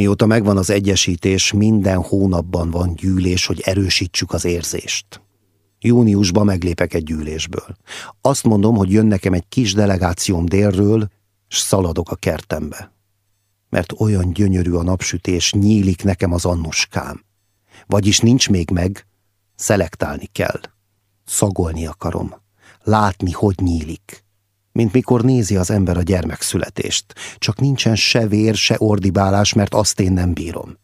Mióta megvan az egyesítés, minden hónapban van gyűlés, hogy erősítsük az érzést. Júniusban meglépek egy gyűlésből. Azt mondom, hogy jön nekem egy kis delegációm délről, s szaladok a kertembe. Mert olyan gyönyörű a napsütés, nyílik nekem az annuskám. Vagyis nincs még meg, szelektálni kell. Szagolni akarom. Látni, hogy nyílik. Mint mikor nézi az ember a gyermekszületést. Csak nincsen se vér, se ordibálás, mert azt én nem bírom.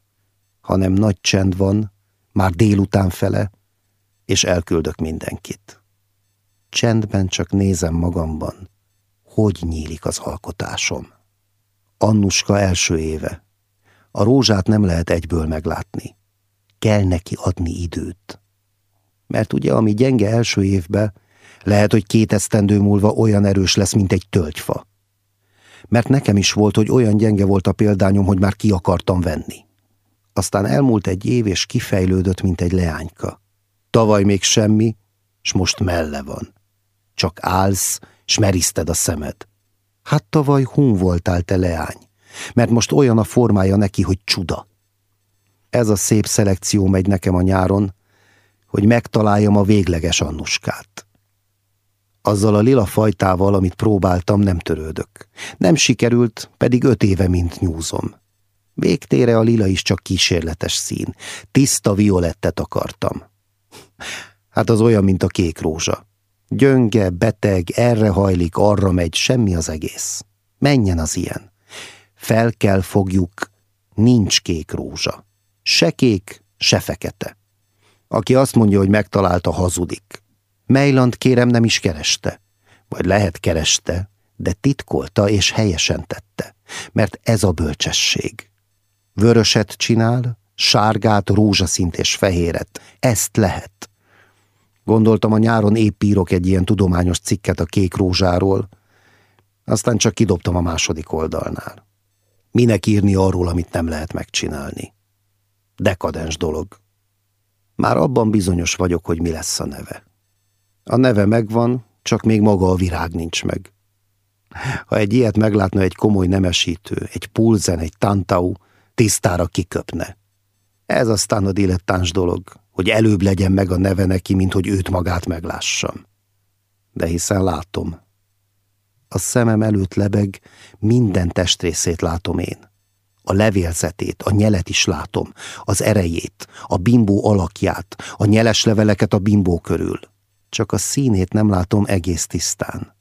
Hanem nagy csend van, már délután fele, és elküldök mindenkit. Csendben csak nézem magamban, hogy nyílik az alkotásom. Annuska első éve. A rózsát nem lehet egyből meglátni. Kell neki adni időt. Mert ugye, ami gyenge első évben, lehet, hogy két esztendő múlva olyan erős lesz, mint egy tölgyfa. Mert nekem is volt, hogy olyan gyenge volt a példányom, hogy már ki akartam venni. Aztán elmúlt egy év, és kifejlődött, mint egy leányka. Tavaly még semmi, s most melle van. Csak állsz, s meriszted a szemed. Hát tavaly hun voltál te leány, mert most olyan a formája neki, hogy csuda. Ez a szép szelekció megy nekem a nyáron, hogy megtaláljam a végleges annuskát. Azzal a lila fajtával, amit próbáltam, nem törődök. Nem sikerült, pedig öt éve mint nyúzom. Végtére a lila is csak kísérletes szín. Tiszta violettet akartam. Hát az olyan, mint a kék rózsa. Gyönge, beteg, erre hajlik, arra megy, semmi az egész. Menjen az ilyen. Fel kell fogjuk, nincs kék rózsa. Se kék, se fekete. Aki azt mondja, hogy megtalálta, hazudik. Mejland kérem nem is kereste. Vagy lehet kereste, de titkolta és helyesen tette. Mert ez a bölcsesség. Vöröset csinál, sárgát, rózsaszint és fehéret. Ezt lehet. Gondoltam, a nyáron épp írok egy ilyen tudományos cikket a kék rózsáról, aztán csak kidobtam a második oldalnál. Minek írni arról, amit nem lehet megcsinálni? Dekadens dolog. Már abban bizonyos vagyok, hogy mi lesz a neve. A neve megvan, csak még maga a virág nincs meg. Ha egy ilyet meglátna egy komoly nemesítő, egy pulzen, egy tantau, tisztára kiköpne. Ez aztán a dilettáns dolog, hogy előbb legyen meg a neve neki, mint hogy őt magát meglássam. De hiszen látom. A szemem előtt lebeg, minden testrészét látom én. A levélzetét, a nyelet is látom, az erejét, a bimbó alakját, a nyeles leveleket a bimbó körül. Csak a színét nem látom egész tisztán.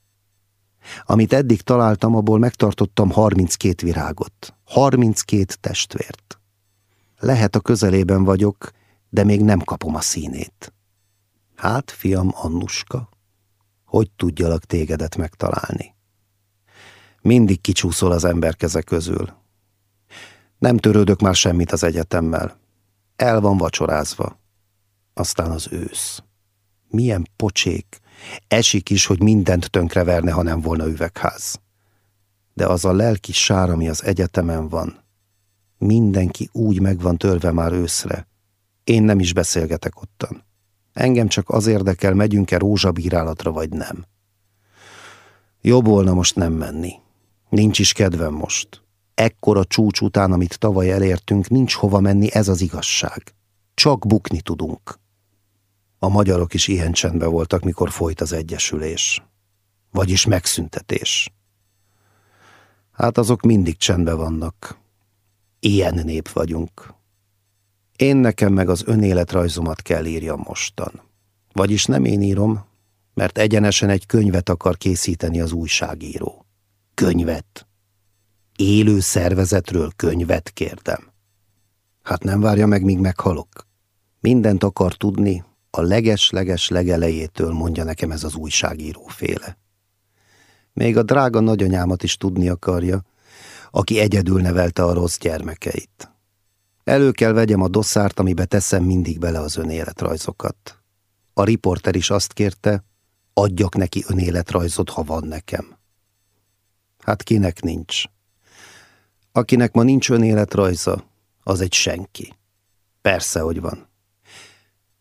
Amit eddig találtam, abból megtartottam 32 virágot, 32 testvért. Lehet a közelében vagyok, de még nem kapom a színét. Hát, fiam Annuska, hogy tudjalak tégedet megtalálni? Mindig kicsúszol az ember keze közül. Nem törődök már semmit az egyetemmel. El van vacsorázva. Aztán az ősz. Milyen pocsék. Esik is, hogy mindent tönkreverne, ha nem volna üvegház. De az a lelki sár, ami az egyetemen van, mindenki úgy meg van törve már őszre, én nem is beszélgetek ottan. Engem csak az érdekel, megyünk-e rózsabírálatra, vagy nem. Jobb volna most nem menni. Nincs is kedvem most. Ekkora csúcs után, amit tavaly elértünk, nincs hova menni, ez az igazság. Csak bukni tudunk. A magyarok is ilyen csendben voltak, mikor folyt az egyesülés. Vagyis megszüntetés. Hát azok mindig csendben vannak. Ilyen nép vagyunk. Én nekem meg az önéletrajzomat kell írjam mostan. Vagyis nem én írom, mert egyenesen egy könyvet akar készíteni az újságíró. Könyvet. Élő szervezetről könyvet kérdem. Hát nem várja meg, míg meghalok. Mindent akar tudni, a leges-leges legelejétől mondja nekem ez az újságíró féle. Még a drága nagyanyámat is tudni akarja, aki egyedül nevelte a rossz gyermekeit. Elő kell vegyem a dosszárt, amibe teszem mindig bele az önéletrajzokat. A riporter is azt kérte, adjak neki önéletrajzot, ha van nekem. Hát kinek nincs? Akinek ma nincs önéletrajza, az egy senki. Persze, hogy van.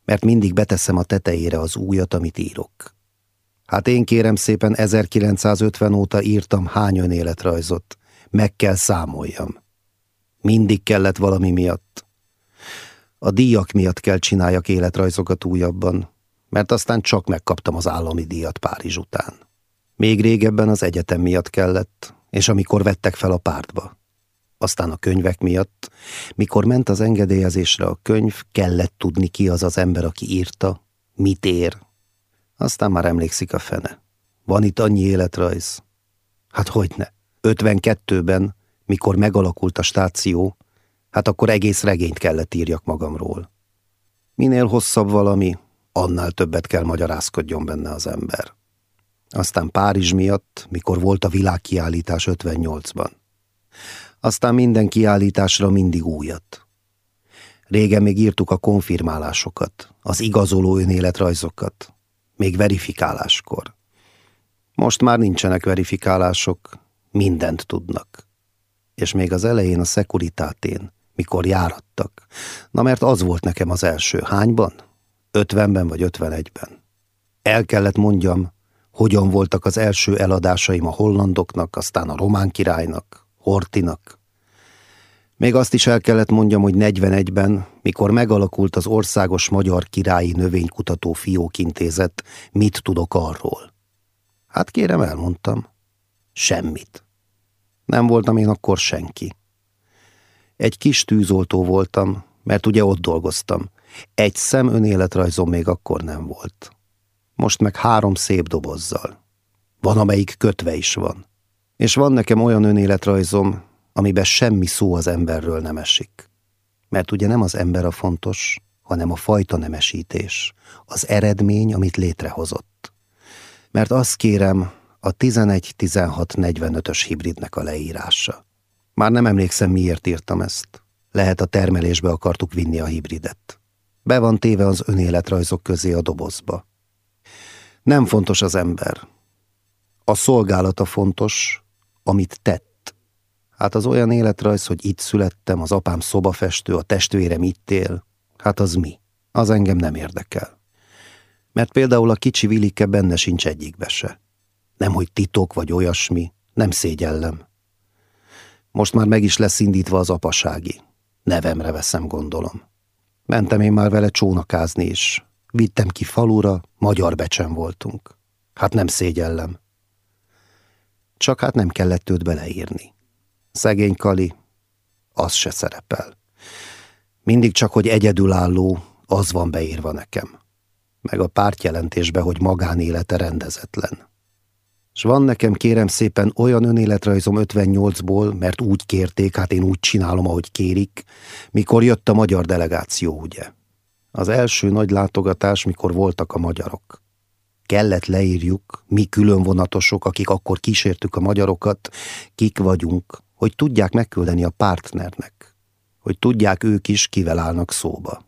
Mert mindig beteszem a tetejére az újat, amit írok. Hát én kérem szépen 1950 óta írtam hány önéletrajzot, meg kell számoljam. Mindig kellett valami miatt. A díjak miatt kell csináljak életrajzokat újabban, mert aztán csak megkaptam az állami díjat Párizs után. Még régebben az egyetem miatt kellett, és amikor vettek fel a pártba. Aztán a könyvek miatt, mikor ment az engedélyezésre a könyv, kellett tudni ki az az ember, aki írta, mit ér. Aztán már emlékszik a fene. Van itt annyi életrajz? Hát hogyne. 52-ben, mikor megalakult a stáció, hát akkor egész regényt kellett írjak magamról. Minél hosszabb valami, annál többet kell magyarázkodjon benne az ember. Aztán Párizs miatt, mikor volt a világkiállítás 58-ban. Aztán minden kiállításra mindig újat. Régen még írtuk a konfirmálásokat, az igazoló önéletrajzokat, még verifikáláskor. Most már nincsenek verifikálások, mindent tudnak. És még az elején a szekuritátén, mikor járattak. Na mert az volt nekem az első. Hányban? Ötvenben vagy ötvenegyben. El kellett mondjam, hogyan voltak az első eladásaim a hollandoknak, aztán a román királynak, Hortinak. Még azt is el kellett mondjam, hogy 41-ben, mikor megalakult az Országos Magyar Királyi Növénykutató Fiókintézet, mit tudok arról. Hát kérem, elmondtam. Semmit. Nem voltam én akkor senki. Egy kis tűzoltó voltam, mert ugye ott dolgoztam. Egy szem önéletrajzom még akkor nem volt. Most meg három szép dobozzal. Van, amelyik kötve is van. És van nekem olyan önéletrajzom, amiben semmi szó az emberről nem esik. Mert ugye nem az ember a fontos, hanem a fajta nemesítés, az eredmény, amit létrehozott. Mert azt kérem, a 11-16-45-ös hibridnek a leírása. Már nem emlékszem, miért írtam ezt. Lehet a termelésbe akartuk vinni a hibridet. Be van téve az önéletrajzok közé a dobozba. Nem fontos az ember. A szolgálata fontos, amit tett. Hát az olyan életrajz, hogy itt születtem, az apám szobafestő, a testvérem itt él, hát az mi? Az engem nem érdekel. Mert például a kicsi Vilike benne sincs egyikbe se. Nem, hogy titok vagy olyasmi, nem szégyellem. Most már meg is lesz indítva az apasági. Nevemre veszem, gondolom. Mentem én már vele csónakázni is. Vittem ki falura, magyar becsen voltunk. Hát nem szégyellem. Csak hát nem kellett őt beleírni. Szegény Kali, az se szerepel. Mindig csak, hogy egyedülálló, az van beírva nekem. Meg a pártjelentésbe, hogy magánélete rendezetlen. És van nekem kérem szépen olyan önéletrajzom 58-ból, mert úgy kérték, hát én úgy csinálom, ahogy kérik, mikor jött a magyar delegáció, ugye. Az első nagy látogatás, mikor voltak a magyarok. Kellett leírjuk, mi külön vonatosok, akik akkor kísértük a magyarokat, kik vagyunk, hogy tudják megküldeni a partnernek, hogy tudják ők is, kivel állnak szóba.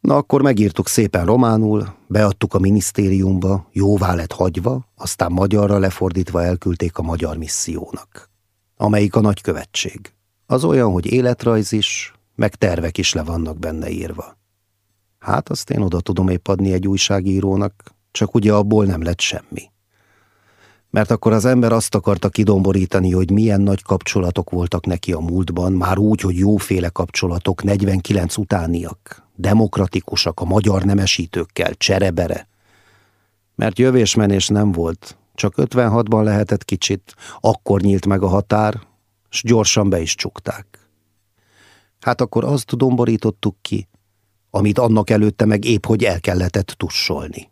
Na akkor megírtuk szépen románul, beadtuk a minisztériumba, jóvá lett hagyva, aztán magyarra lefordítva elküldték a magyar missziónak, amelyik a nagykövetség. Az olyan, hogy életrajz is, meg tervek is le vannak benne írva. Hát azt én oda tudom épp adni egy újságírónak, csak ugye abból nem lett semmi. Mert akkor az ember azt akarta kidomborítani, hogy milyen nagy kapcsolatok voltak neki a múltban, már úgy, hogy jóféle kapcsolatok, 49 utániak, demokratikusak a magyar nemesítőkkel, cserebere. Mert jövésmenés nem volt, csak 56-ban lehetett kicsit, akkor nyílt meg a határ, s gyorsan be is csukták. Hát akkor azt domborítottuk ki, amit annak előtte meg épp hogy el kelletett tussolni.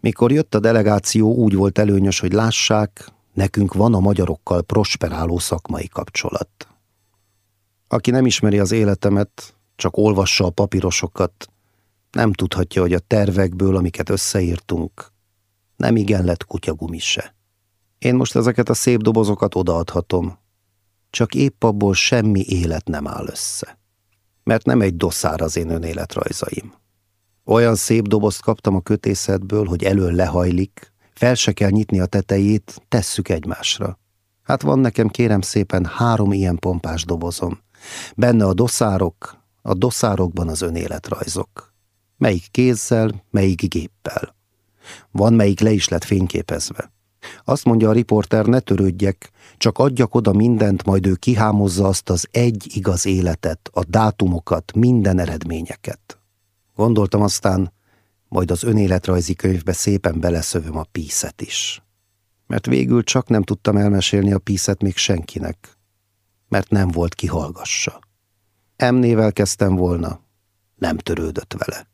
Mikor jött a delegáció, úgy volt előnyös, hogy lássák, nekünk van a magyarokkal prosperáló szakmai kapcsolat. Aki nem ismeri az életemet, csak olvassa a papírosokat, nem tudhatja, hogy a tervekből, amiket összeírtunk, nem igen lett kutyagumis se. Én most ezeket a szép dobozokat odaadhatom, csak épp abból semmi élet nem áll össze. Mert nem egy doszár az én önéletrajzaim. Olyan szép dobozt kaptam a kötészetből, hogy elől lehajlik, fel se kell nyitni a tetejét, tesszük egymásra. Hát van nekem kérem szépen három ilyen pompás dobozom. Benne a doszárok, a doszárokban az önéletrajzok. Melyik kézzel, melyik géppel. Van, melyik le is lett fényképezve. Azt mondja a riporter, ne törődjek, csak adjak oda mindent, majd ő kihámozza azt az egy igaz életet, a dátumokat, minden eredményeket. Gondoltam aztán, majd az önéletrajzi könyvbe szépen beleszövöm a píszet is. Mert végül csak nem tudtam elmesélni a píszet még senkinek, mert nem volt ki hallgassa. Emnével kezdtem volna, nem törődött vele.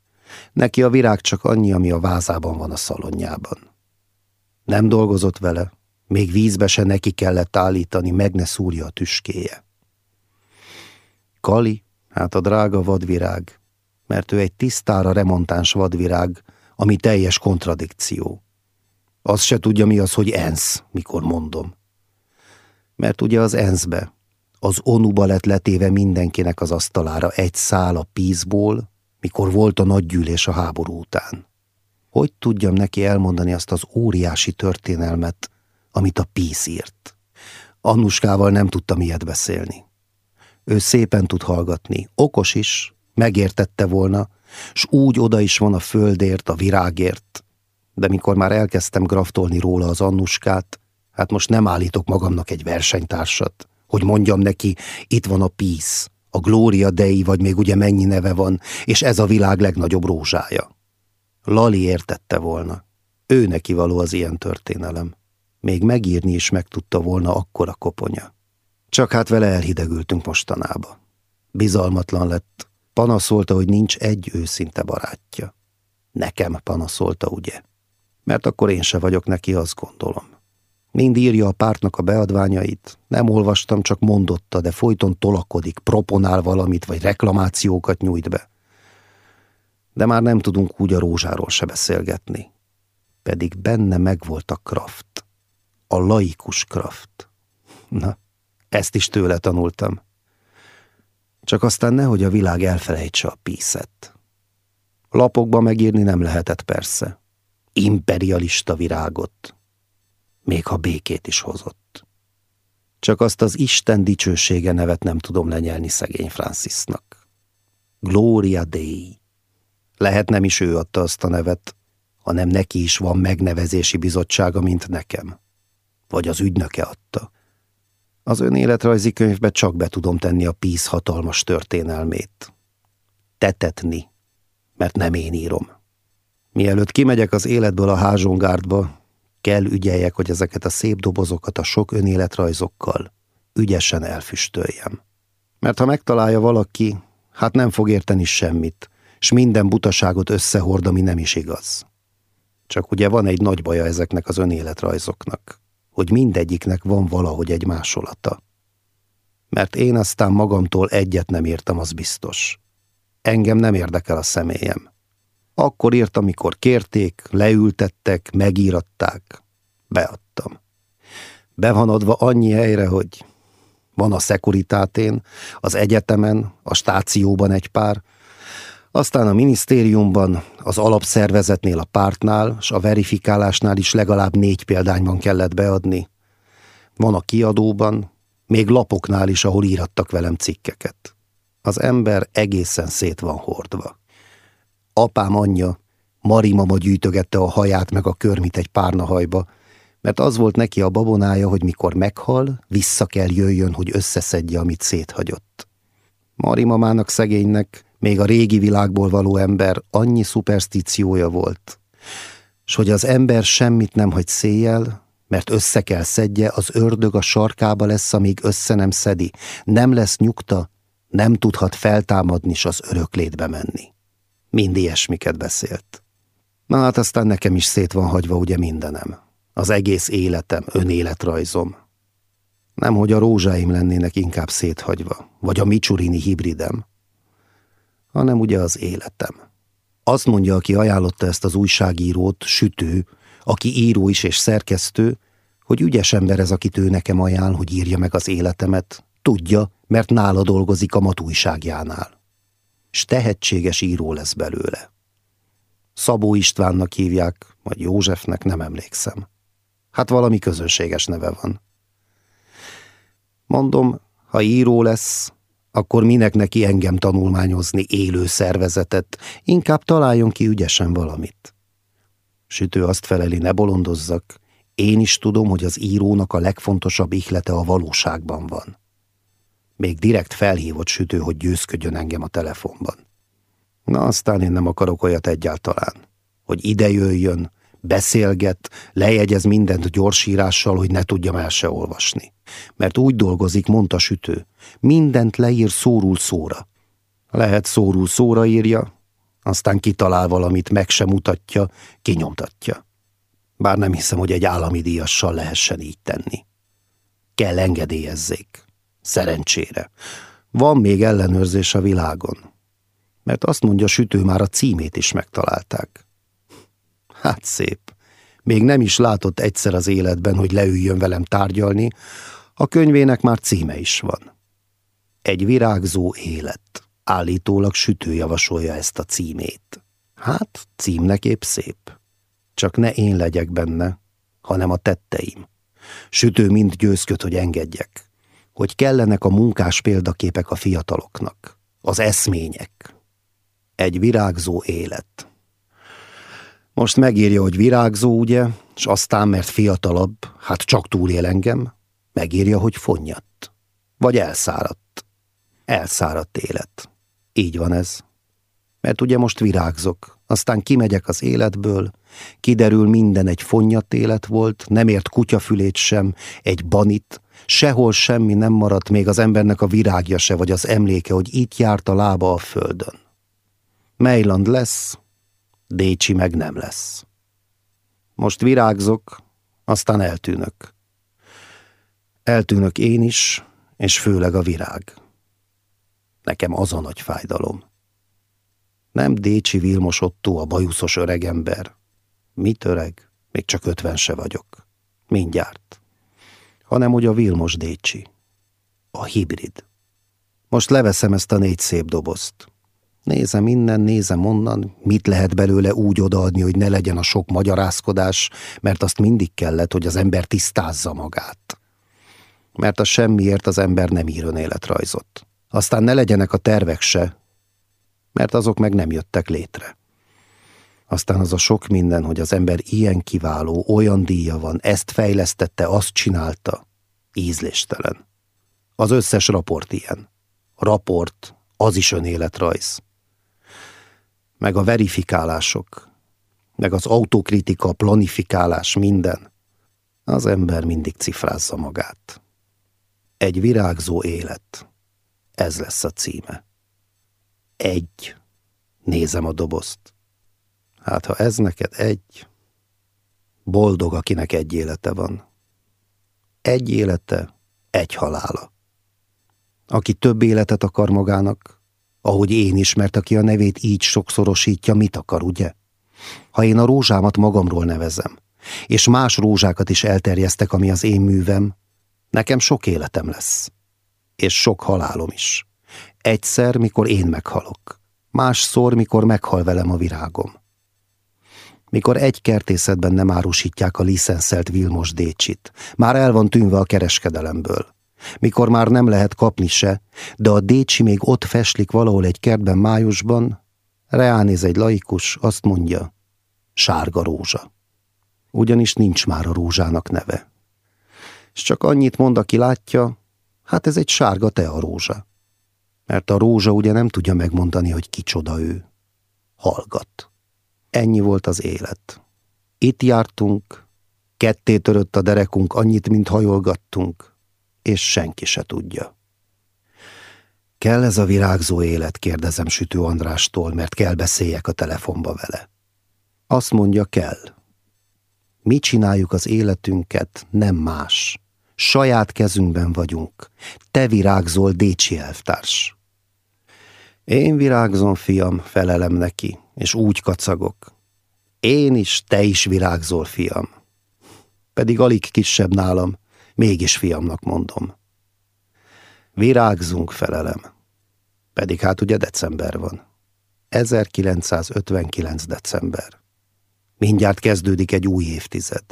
Neki a virág csak annyi, ami a vázában van a szalonjában. Nem dolgozott vele, még vízbe se neki kellett állítani, meg ne szúrja a tüskéje. Kali, hát a drága vadvirág, mert ő egy tisztára remontáns vadvirág, ami teljes kontradikció. Az se tudja, mi az, hogy ENSZ, mikor mondom. Mert ugye az ENSZ-be, az onuba lett letéve mindenkinek az asztalára egy szál a pízból, mikor volt a nagygyűlés a háború után. Hogy tudjam neki elmondani azt az óriási történelmet, amit a píz írt? Annuskával nem tudtam ilyet beszélni. Ő szépen tud hallgatni, okos is, megértette volna, s úgy oda is van a földért, a virágért. De mikor már elkezdtem graftolni róla az Annuskát, hát most nem állítok magamnak egy versenytársat, hogy mondjam neki, itt van a Peace, a Gloria Dei, vagy még ugye mennyi neve van, és ez a világ legnagyobb rózsája. Lali értette volna. Ő neki való az ilyen történelem. Még megírni is meg tudta volna akkora koponya. Csak hát vele elhidegültünk mostanába. Bizalmatlan lett, panaszolta, hogy nincs egy őszinte barátja. Nekem panaszolta, ugye? Mert akkor én se vagyok neki, azt gondolom. Mind írja a pártnak a beadványait. Nem olvastam, csak mondotta, de folyton tolakodik, proponál valamit, vagy reklamációkat nyújt be. De már nem tudunk úgy a rózsáról se beszélgetni. Pedig benne megvolt a kraft. A laikus kraft. Na, ezt is tőle tanultam. Csak aztán nehogy a világ elfelejtse a píszet. Lapokba megírni nem lehetett persze. Imperialista virágot, még ha békét is hozott. Csak azt az Isten dicsősége nevet nem tudom lenyelni szegény Francisnak. Gloria Dei. Lehet nem is ő adta azt a nevet, hanem neki is van megnevezési bizottsága, mint nekem. Vagy az ügynöke adta. Az önéletrajzi könyvbe csak be tudom tenni a píz hatalmas történelmét. Tetetni, mert nem én írom. Mielőtt kimegyek az életből a házsongárdba, kell ügyeljek, hogy ezeket a szép dobozokat a sok önéletrajzokkal ügyesen elfüstöljem. Mert ha megtalálja valaki, hát nem fog érteni semmit, s minden butaságot összehord, ami nem is igaz. Csak ugye van egy nagy baja ezeknek az önéletrajzoknak, hogy mindegyiknek van valahogy egy másolata. Mert én aztán magamtól egyet nem írtam, az biztos. Engem nem érdekel a személyem. Akkor írtam, amikor kérték, leültettek, megíratták. Beadtam. Be van adva annyi helyre, hogy van a szekuritátén, az egyetemen, a stációban egy pár, aztán a minisztériumban, az alapszervezetnél a pártnál, és a verifikálásnál is legalább négy példányban kellett beadni. Van a kiadóban, még lapoknál is, ahol írattak velem cikkeket. Az ember egészen szét van hordva. Apám anyja, Mari mama gyűjtögette a haját meg a körmit egy párnahajba, mert az volt neki a babonája, hogy mikor meghal, vissza kell jöjjön, hogy összeszedje, amit széthagyott. Mari mamának szegénynek, még a régi világból való ember annyi szuperstíciója volt, s hogy az ember semmit nem hagy széjjel, mert össze kell szedje, az ördög a sarkába lesz, amíg össze nem szedi, nem lesz nyugta, nem tudhat feltámadni s az öröklétbe menni. Mind ilyesmiket beszélt. Na hát aztán nekem is szét van hagyva ugye mindenem. Az egész életem, önéletrajzom. hogy a rózsáim lennének inkább széthagyva, vagy a micsurini hibridem, hanem ugye az életem. Azt mondja, aki ajánlotta ezt az újságírót, sütő, aki író is és szerkesztő, hogy ügyes ember ez, akit ő nekem ajánl, hogy írja meg az életemet. Tudja, mert nála dolgozik a matújságjánál s tehetséges író lesz belőle. Szabó Istvánnak hívják, vagy Józsefnek, nem emlékszem. Hát valami közönséges neve van. Mondom, ha író lesz, akkor minek neki engem tanulmányozni élő szervezetet, inkább találjon ki ügyesen valamit. Sütő azt feleli, ne bolondozzak, Én is tudom, hogy az írónak a legfontosabb ihlete a valóságban van. Még direkt felhívott sütő, hogy győzködjön engem a telefonban. Na aztán én nem akarok olyat egyáltalán, hogy ide jöjjön, beszélget, lejegyez mindent gyorsírással, hogy ne tudjam el se olvasni. Mert úgy dolgozik, mondta sütő, mindent leír szórul szóra. Lehet szórul szóra írja, aztán kitalál valamit, meg sem mutatja, kinyomtatja. Bár nem hiszem, hogy egy állami díjassal lehessen így tenni. Kell engedélyezzék. Szerencsére. Van még ellenőrzés a világon. Mert azt mondja, sütő már a címét is megtalálták. Hát szép. Még nem is látott egyszer az életben, hogy leüljön velem tárgyalni, a könyvének már címe is van. Egy virágzó élet. Állítólag sütő javasolja ezt a címét. Hát, címnek épp szép. Csak ne én legyek benne, hanem a tetteim. Sütő mind győzköd, hogy engedjek. Hogy kellenek a munkás példaképek a fiataloknak. Az eszmények. Egy virágzó élet. Most megírja, hogy virágzó, ugye, és aztán, mert fiatalabb, hát csak túlél engem, megírja, hogy fonnyadt. Vagy elszáradt. Elszáradt élet. Így van ez. Mert ugye most virágzok, aztán kimegyek az életből, kiderül minden egy fonnyadt élet volt, nem ért kutyafülét sem, egy banit, sehol semmi nem maradt, még az embernek a virágja se, vagy az emléke, hogy itt járt a lába a földön. Mejland lesz, Décsi meg nem lesz. Most virágzok, aztán eltűnök. Eltűnök én is, és főleg a virág. Nekem az a nagy fájdalom. Nem Décsi Vilmos Otto, a bajuszos öregember. Mit öreg? Még csak ötven se vagyok. Mindjárt. Hanem, hogy a Vilmos Décsi. A hibrid. Most leveszem ezt a négy szép dobozt. Nézem innen, nézem onnan, mit lehet belőle úgy odaadni, hogy ne legyen a sok magyarázkodás, mert azt mindig kellett, hogy az ember tisztázza magát. Mert a semmiért az ember nem ír önéletrajzot. Aztán ne legyenek a tervek se, mert azok meg nem jöttek létre. Aztán az a sok minden, hogy az ember ilyen kiváló, olyan díja van, ezt fejlesztette, azt csinálta. Ízléstelen. Az összes raport ilyen. Raport, az is önéletrajz. Meg a verifikálások, meg az autokritika, planifikálás, minden. Az ember mindig cifrázza magát. Egy virágzó élet. Ez lesz a címe. Egy. Nézem a dobozt. Hát, ha ez neked egy, boldog, akinek egy élete van. Egy élete, egy halála. Aki több életet akar magának, ahogy én is, mert aki a nevét így sokszorosítja, mit akar, ugye? Ha én a rózsámat magamról nevezem, és más rózsákat is elterjesztek, ami az én művem, nekem sok életem lesz. És sok halálom is. Egyszer, mikor én meghalok. Másszor, mikor meghal velem a virágom. Mikor egy kertészetben nem árusítják a licenszelt Vilmos Décsit, már el van tűnve a kereskedelemből. Mikor már nem lehet kapni se, de a Décsi még ott feslik valahol egy kertben májusban, reánéz egy laikus, azt mondja, sárga rózsa. Ugyanis nincs már a rózsának neve. És csak annyit mond, aki látja, hát ez egy sárga tea rózsa mert a rózsa ugye nem tudja megmondani, hogy kicsoda ő. Hallgat. Ennyi volt az élet. Itt jártunk, ketté törött a derekunk annyit, mint hajolgattunk, és senki se tudja. Kell ez a virágzó élet, kérdezem Sütő Andrástól, mert kell beszéljek a telefonba vele. Azt mondja, kell. Mi csináljuk az életünket, nem más. Saját kezünkben vagyunk. Te virágzol, Décsi elvtárs. Én virágzom, fiam, felelem neki, és úgy kacagok. Én is, te is virágzol, fiam. Pedig alig kisebb nálam, mégis fiamnak mondom. Virágzunk, felelem. Pedig hát ugye december van. 1959. december. Mindjárt kezdődik egy új évtized.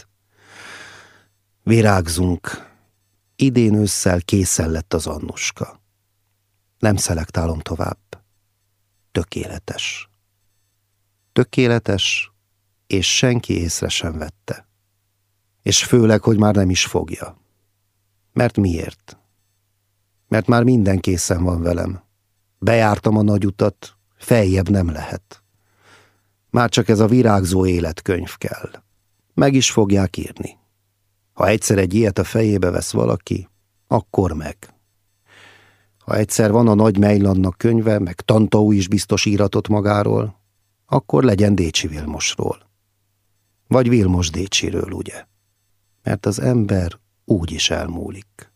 Virágzunk. Idén ősszel készen lett az annuska. Nem szelektálom tovább tökéletes. Tökéletes, és senki észre sem vette. És főleg, hogy már nem is fogja. Mert miért? Mert már minden készen van velem. Bejártam a nagy utat, feljebb nem lehet. Már csak ez a virágzó életkönyv kell. Meg is fogják írni. Ha egyszer egy ilyet a fejébe vesz valaki, akkor meg. Ha egyszer van a nagy Mejlannak könyve, meg Tantau is biztos íratot magáról, akkor legyen Décsi Vilmosról. Vagy Vilmos Décsiről, ugye? Mert az ember úgy is elmúlik.